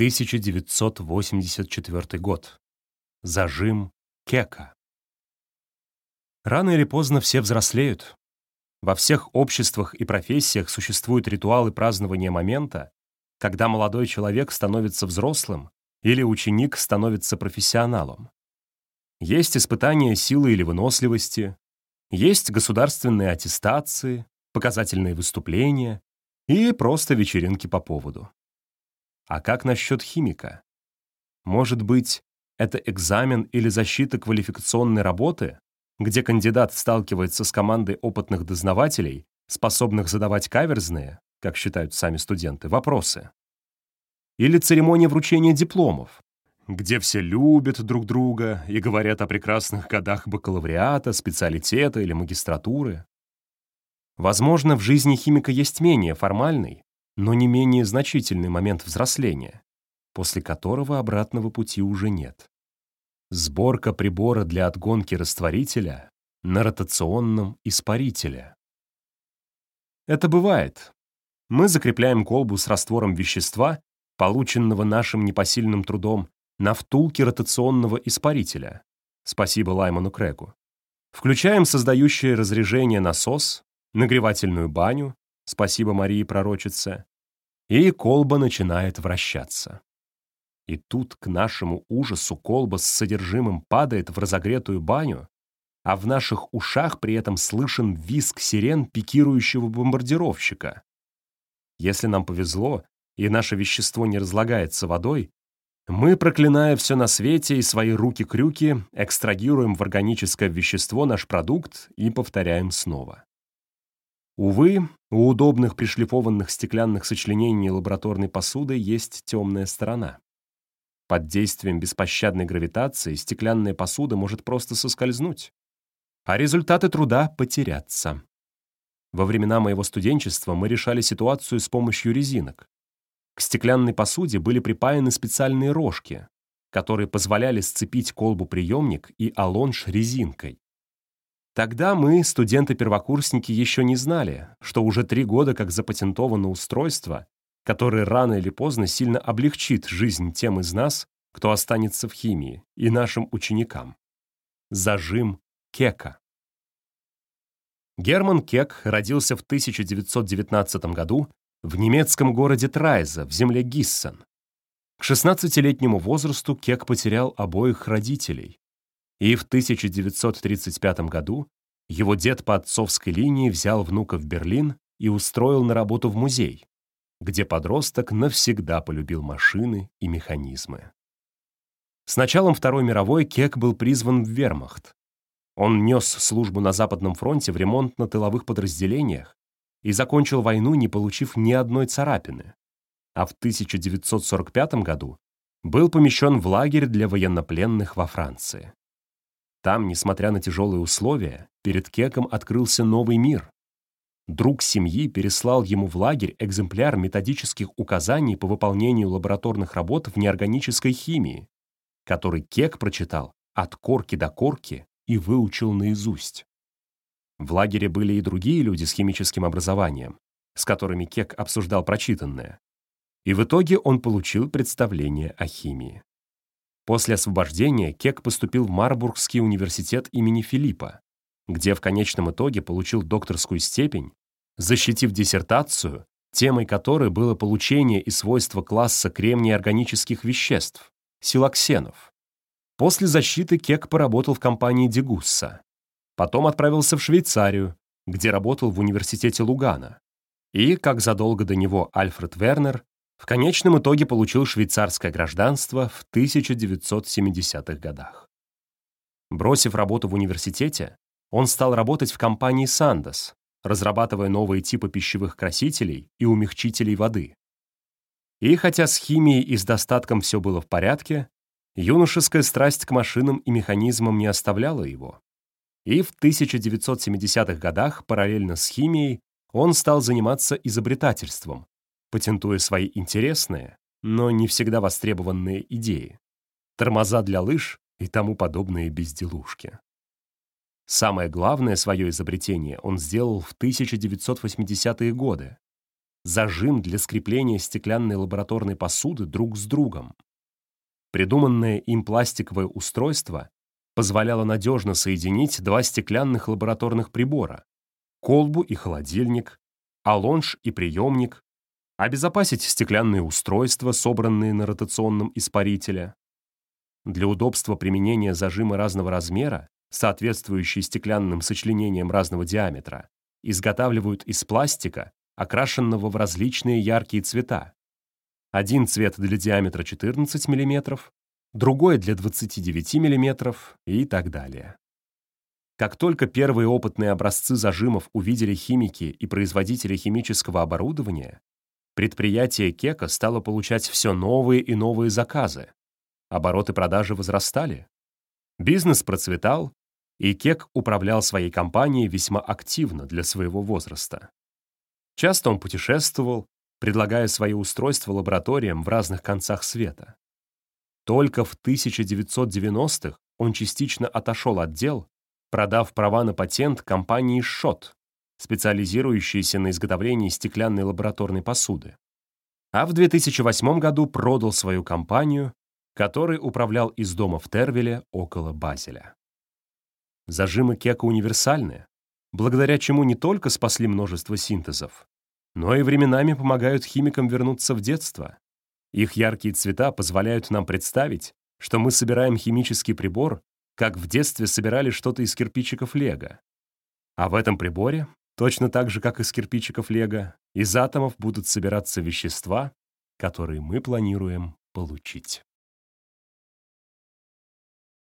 1984 год. Зажим Кека. Рано или поздно все взрослеют. Во всех обществах и профессиях существуют ритуалы празднования момента, когда молодой человек становится взрослым или ученик становится профессионалом. Есть испытания силы или выносливости, есть государственные аттестации, показательные выступления и просто вечеринки по поводу. А как насчет химика? Может быть, это экзамен или защита квалификационной работы, где кандидат сталкивается с командой опытных дознавателей, способных задавать каверзные, как считают сами студенты, вопросы? Или церемония вручения дипломов, где все любят друг друга и говорят о прекрасных годах бакалавриата, специалитета или магистратуры? Возможно, в жизни химика есть менее формальный, но не менее значительный момент взросления, после которого обратного пути уже нет. Сборка прибора для отгонки растворителя на ротационном испарителе. Это бывает. Мы закрепляем колбу с раствором вещества, полученного нашим непосильным трудом, на втулке ротационного испарителя. Спасибо Лайману Крэгу. Включаем создающее разрежение насос, нагревательную баню, спасибо Марии Пророчице, и колба начинает вращаться. И тут, к нашему ужасу, колба с содержимым падает в разогретую баню, а в наших ушах при этом слышен визг сирен пикирующего бомбардировщика. Если нам повезло, и наше вещество не разлагается водой, мы, проклиная все на свете и свои руки-крюки, экстрагируем в органическое вещество наш продукт и повторяем снова. Увы, у удобных пришлифованных стеклянных сочленений лабораторной посуды есть темная сторона. Под действием беспощадной гравитации стеклянная посуда может просто соскользнуть, а результаты труда потеряться. Во времена моего студенчества мы решали ситуацию с помощью резинок. К стеклянной посуде были припаяны специальные рожки, которые позволяли сцепить колбу-приемник и алонж резинкой. Тогда мы, студенты-первокурсники, еще не знали, что уже три года как запатентовано устройство, которое рано или поздно сильно облегчит жизнь тем из нас, кто останется в химии, и нашим ученикам. Зажим Кека. Герман Кек родился в 1919 году в немецком городе Трайза в земле Гиссен. К 16-летнему возрасту Кек потерял обоих родителей, и в 1935 году его дед по отцовской линии взял внука в Берлин и устроил на работу в музей, где подросток навсегда полюбил машины и механизмы. С началом Второй мировой Кек был призван в вермахт. Он нес службу на Западном фронте в ремонтно-тыловых подразделениях и закончил войну, не получив ни одной царапины. А в 1945 году был помещен в лагерь для военнопленных во Франции. Там, несмотря на тяжелые условия, перед Кеком открылся новый мир. Друг семьи переслал ему в лагерь экземпляр методических указаний по выполнению лабораторных работ в неорганической химии, который Кек прочитал от корки до корки и выучил наизусть. В лагере были и другие люди с химическим образованием, с которыми Кек обсуждал прочитанное. И в итоге он получил представление о химии. После освобождения Кек поступил в Марбургский университет имени Филиппа, где в конечном итоге получил докторскую степень, защитив диссертацию, темой которой было получение и свойства класса кремния органических веществ, силоксенов. После защиты Кек поработал в компании Дегусса. Потом отправился в Швейцарию, где работал в университете Лугана. И, как задолго до него Альфред Вернер, в конечном итоге получил швейцарское гражданство в 1970-х годах. Бросив работу в университете, он стал работать в компании Sandoz, разрабатывая новые типы пищевых красителей и умягчителей воды. И хотя с химией и с достатком все было в порядке, юношеская страсть к машинам и механизмам не оставляла его. И в 1970-х годах параллельно с химией он стал заниматься изобретательством, патентуя свои интересные, но не всегда востребованные идеи, тормоза для лыж и тому подобные безделушки. Самое главное свое изобретение он сделал в 1980-е годы, зажим для скрепления стеклянной лабораторной посуды друг с другом. Придуманное им пластиковое устройство позволяло надежно соединить два стеклянных лабораторных прибора — колбу и холодильник, алонж и приемник, обезопасить стеклянные устройства, собранные на ротационном испарителе. Для удобства применения зажимы разного размера, соответствующие стеклянным сочленениям разного диаметра, изготавливают из пластика, окрашенного в различные яркие цвета. Один цвет для диаметра 14 мм, другой для 29 мм и так далее. Как только первые опытные образцы зажимов увидели химики и производители химического оборудования, предприятие Кека стало получать все новые и новые заказы. Обороты продажи возрастали. Бизнес процветал, и Кек управлял своей компанией весьма активно для своего возраста. Часто он путешествовал, предлагая свои устройства лабораториям в разных концах света. Только в 1990-х он частично отошел от дел, продав права на патент компании «Шот», специализирующейся на изготовлении стеклянной лабораторной посуды. А в 2008 году продал свою компанию, которой управлял из дома в Тервиле около Базеля. Зажимы Кека универсальны, благодаря чему не только спасли множество синтезов, но и временами помогают химикам вернуться в детство, их яркие цвета позволяют нам представить, что мы собираем химический прибор, как в детстве собирали что-то из кирпичиков лего. А в этом приборе, точно так же, как из кирпичиков лего, из атомов будут собираться вещества, которые мы планируем получить.